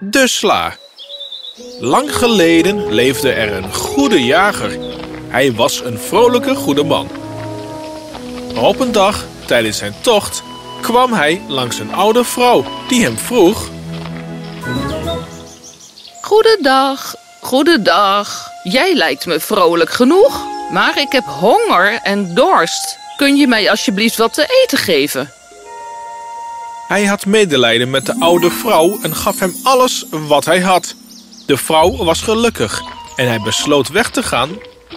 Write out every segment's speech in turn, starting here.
De sla. Lang geleden leefde er een goede jager. Hij was een vrolijke goede man. Op een dag, tijdens zijn tocht, kwam hij langs een oude vrouw die hem vroeg... Goedendag, goedendag. Jij lijkt me vrolijk genoeg, maar ik heb honger en dorst. Kun je mij alsjeblieft wat te eten geven? Hij had medelijden met de oude vrouw en gaf hem alles wat hij had. De vrouw was gelukkig en hij besloot weg te gaan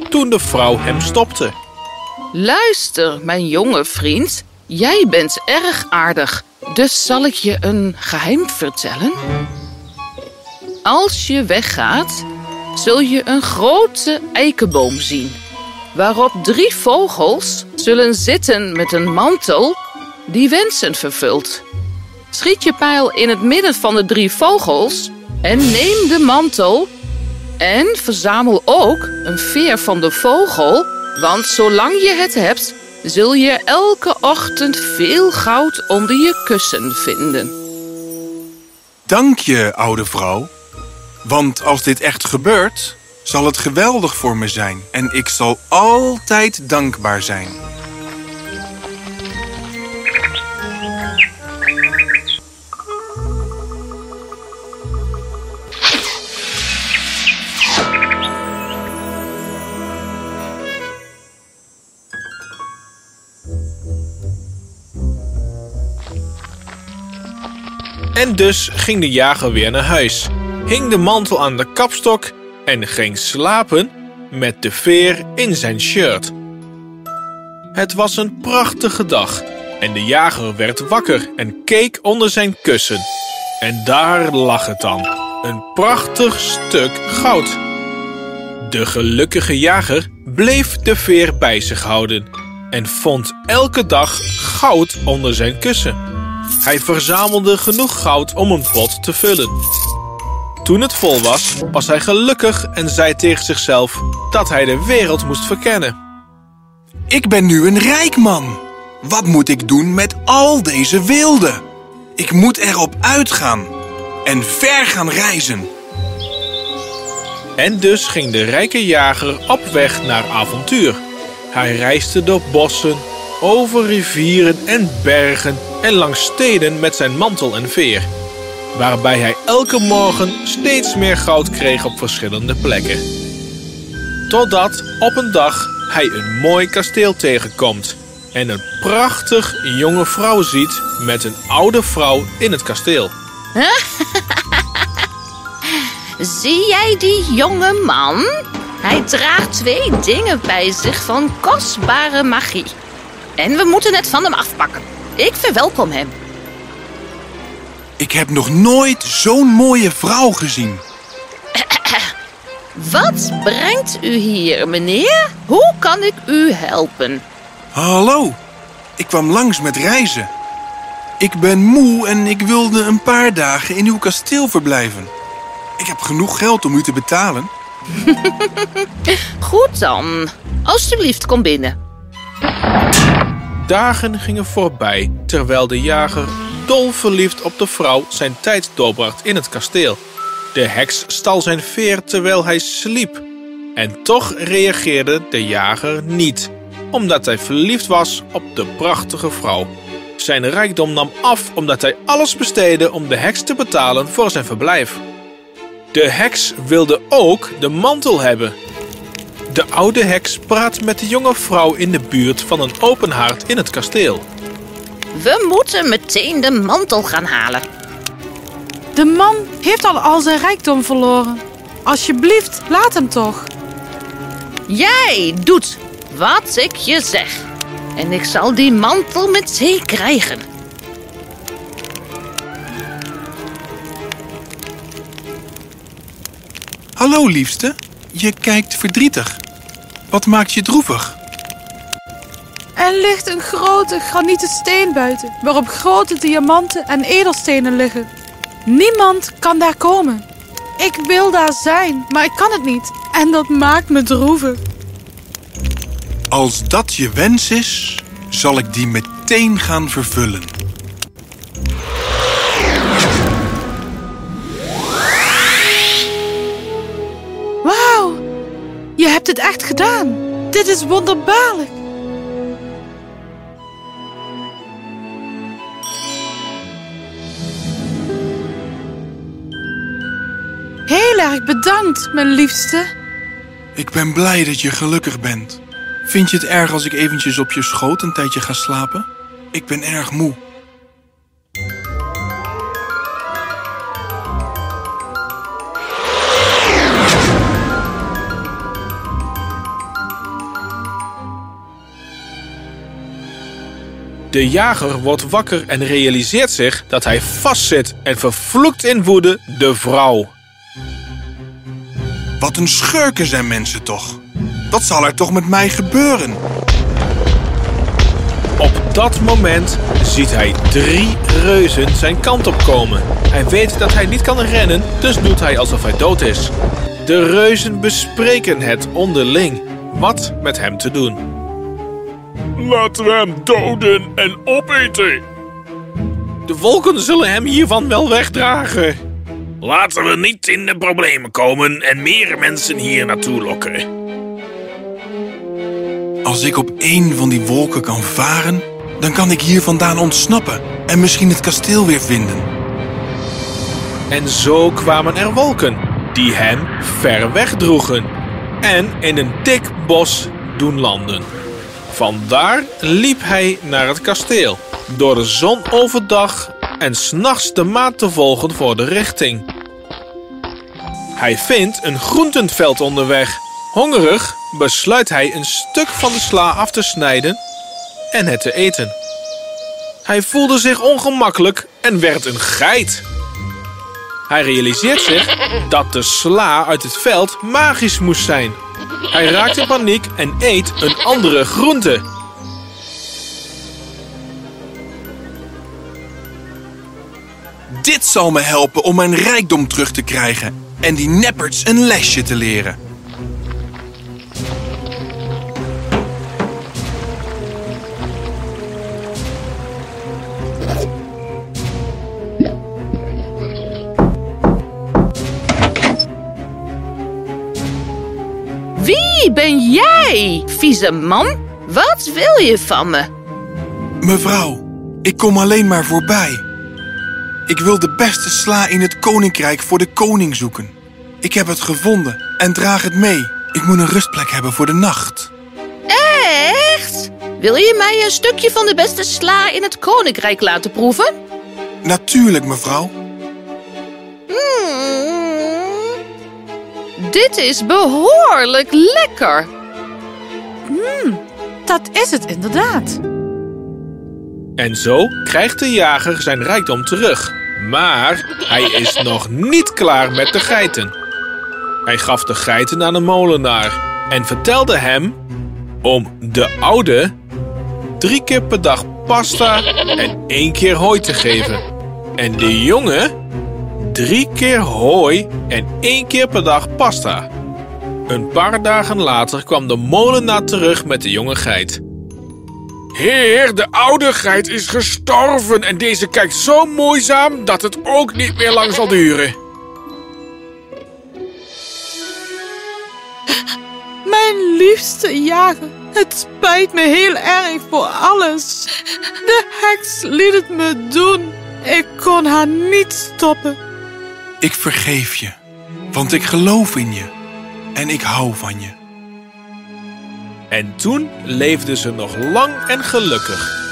toen de vrouw hem stopte. Luister, mijn jonge vriend. Jij bent erg aardig, dus zal ik je een geheim vertellen? Als je weggaat, zul je een grote eikenboom zien... waarop drie vogels zullen zitten met een mantel die wensen vervult. Schiet je pijl in het midden van de drie vogels en neem de mantel... en verzamel ook een veer van de vogel... want zolang je het hebt, zul je elke ochtend veel goud onder je kussen vinden. Dank je, oude vrouw. Want als dit echt gebeurt, zal het geweldig voor me zijn. En ik zal altijd dankbaar zijn. En dus ging de jager weer naar huis, hing de mantel aan de kapstok en ging slapen met de veer in zijn shirt. Het was een prachtige dag en de jager werd wakker en keek onder zijn kussen. En daar lag het dan, een prachtig stuk goud. De gelukkige jager bleef de veer bij zich houden en vond elke dag goud onder zijn kussen. Hij verzamelde genoeg goud om een pot te vullen. Toen het vol was, was hij gelukkig en zei tegen zichzelf dat hij de wereld moest verkennen. Ik ben nu een rijk man. Wat moet ik doen met al deze wilden? Ik moet erop uitgaan en ver gaan reizen. En dus ging de rijke jager op weg naar avontuur. Hij reisde door bossen, over rivieren en bergen en langs steden met zijn mantel en veer. Waarbij hij elke morgen steeds meer goud kreeg op verschillende plekken. Totdat op een dag hij een mooi kasteel tegenkomt en een prachtig jonge vrouw ziet met een oude vrouw in het kasteel. Zie jij die jonge man? Hij draagt twee dingen bij zich van kostbare magie. En we moeten het van hem afpakken. Ik verwelkom hem. Ik heb nog nooit zo'n mooie vrouw gezien. Wat brengt u hier, meneer? Hoe kan ik u helpen? Hallo, ik kwam langs met reizen. Ik ben moe en ik wilde een paar dagen in uw kasteel verblijven. Ik heb genoeg geld om u te betalen. Goed dan. Alsjeblieft, kom binnen. Dagen gingen voorbij terwijl de jager dol verliefd op de vrouw zijn tijd doorbracht in het kasteel. De heks stal zijn veer terwijl hij sliep. En toch reageerde de jager niet, omdat hij verliefd was op de prachtige vrouw. Zijn rijkdom nam af omdat hij alles besteedde om de heks te betalen voor zijn verblijf. De heks wilde ook de mantel hebben. De oude heks praat met de jonge vrouw in de buurt van een open haard in het kasteel. We moeten meteen de mantel gaan halen. De man heeft al al zijn rijkdom verloren. Alsjeblieft, laat hem toch. Jij doet wat ik je zeg. En ik zal die mantel meteen krijgen. Hallo liefste, je kijkt verdrietig. Wat maakt je droevig? Er ligt een grote granieten steen buiten, waarop grote diamanten en edelstenen liggen. Niemand kan daar komen. Ik wil daar zijn, maar ik kan het niet. En dat maakt me droevig. Als dat je wens is, zal ik die meteen gaan vervullen. Wauw, je hebt het echt gedaan. Dit is wonderbaarlijk. Erg bedankt, mijn liefste. Ik ben blij dat je gelukkig bent. Vind je het erg als ik eventjes op je schoot een tijdje ga slapen? Ik ben erg moe. De jager wordt wakker en realiseert zich dat hij vastzit en vervloekt in woede de vrouw. Wat een schurken zijn mensen toch? Wat zal er toch met mij gebeuren? Op dat moment ziet hij drie reuzen zijn kant op komen. Hij weet dat hij niet kan rennen, dus doet hij alsof hij dood is. De reuzen bespreken het onderling wat met hem te doen. Laten we hem doden en opeten. De wolken zullen hem hiervan wel wegdragen. Laten we niet in de problemen komen en meer mensen hier naartoe lokken. Als ik op één van die wolken kan varen, dan kan ik hier vandaan ontsnappen en misschien het kasteel weer vinden. En zo kwamen er wolken die hem ver weg droegen en in een dik bos doen landen. Vandaar liep hij naar het kasteel, door de zon overdag en s'nachts de maat te volgen voor de richting. Hij vindt een groentenveld onderweg. Hongerig besluit hij een stuk van de sla af te snijden en het te eten. Hij voelde zich ongemakkelijk en werd een geit. Hij realiseert zich dat de sla uit het veld magisch moest zijn. Hij raakt in paniek en eet een andere groente. Dit zal me helpen om mijn rijkdom terug te krijgen en die nepperts een lesje te leren. Wie ben jij, vieze man? Wat wil je van me? Mevrouw, ik kom alleen maar voorbij. Ik wil de beste sla in het koninkrijk voor de koning zoeken. Ik heb het gevonden en draag het mee. Ik moet een rustplek hebben voor de nacht. Echt? Wil je mij een stukje van de beste sla in het koninkrijk laten proeven? Natuurlijk, mevrouw. Hmm. Dit is behoorlijk lekker. Dat is het inderdaad. En zo krijgt de jager zijn rijkdom terug. Maar hij is nog niet klaar met de geiten. Hij gaf de geiten aan de molenaar en vertelde hem om de oude drie keer per dag pasta en één keer hooi te geven. En de jonge drie keer hooi en één keer per dag pasta. Een paar dagen later kwam de molenaar terug met de jonge geit. Heer, de oude geit is gestorven en deze kijkt zo moeizaam dat het ook niet meer lang zal duren. Mijn liefste jager, het spijt me heel erg voor alles. De heks liet het me doen. Ik kon haar niet stoppen. Ik vergeef je, want ik geloof in je en ik hou van je. En toen leefden ze nog lang en gelukkig.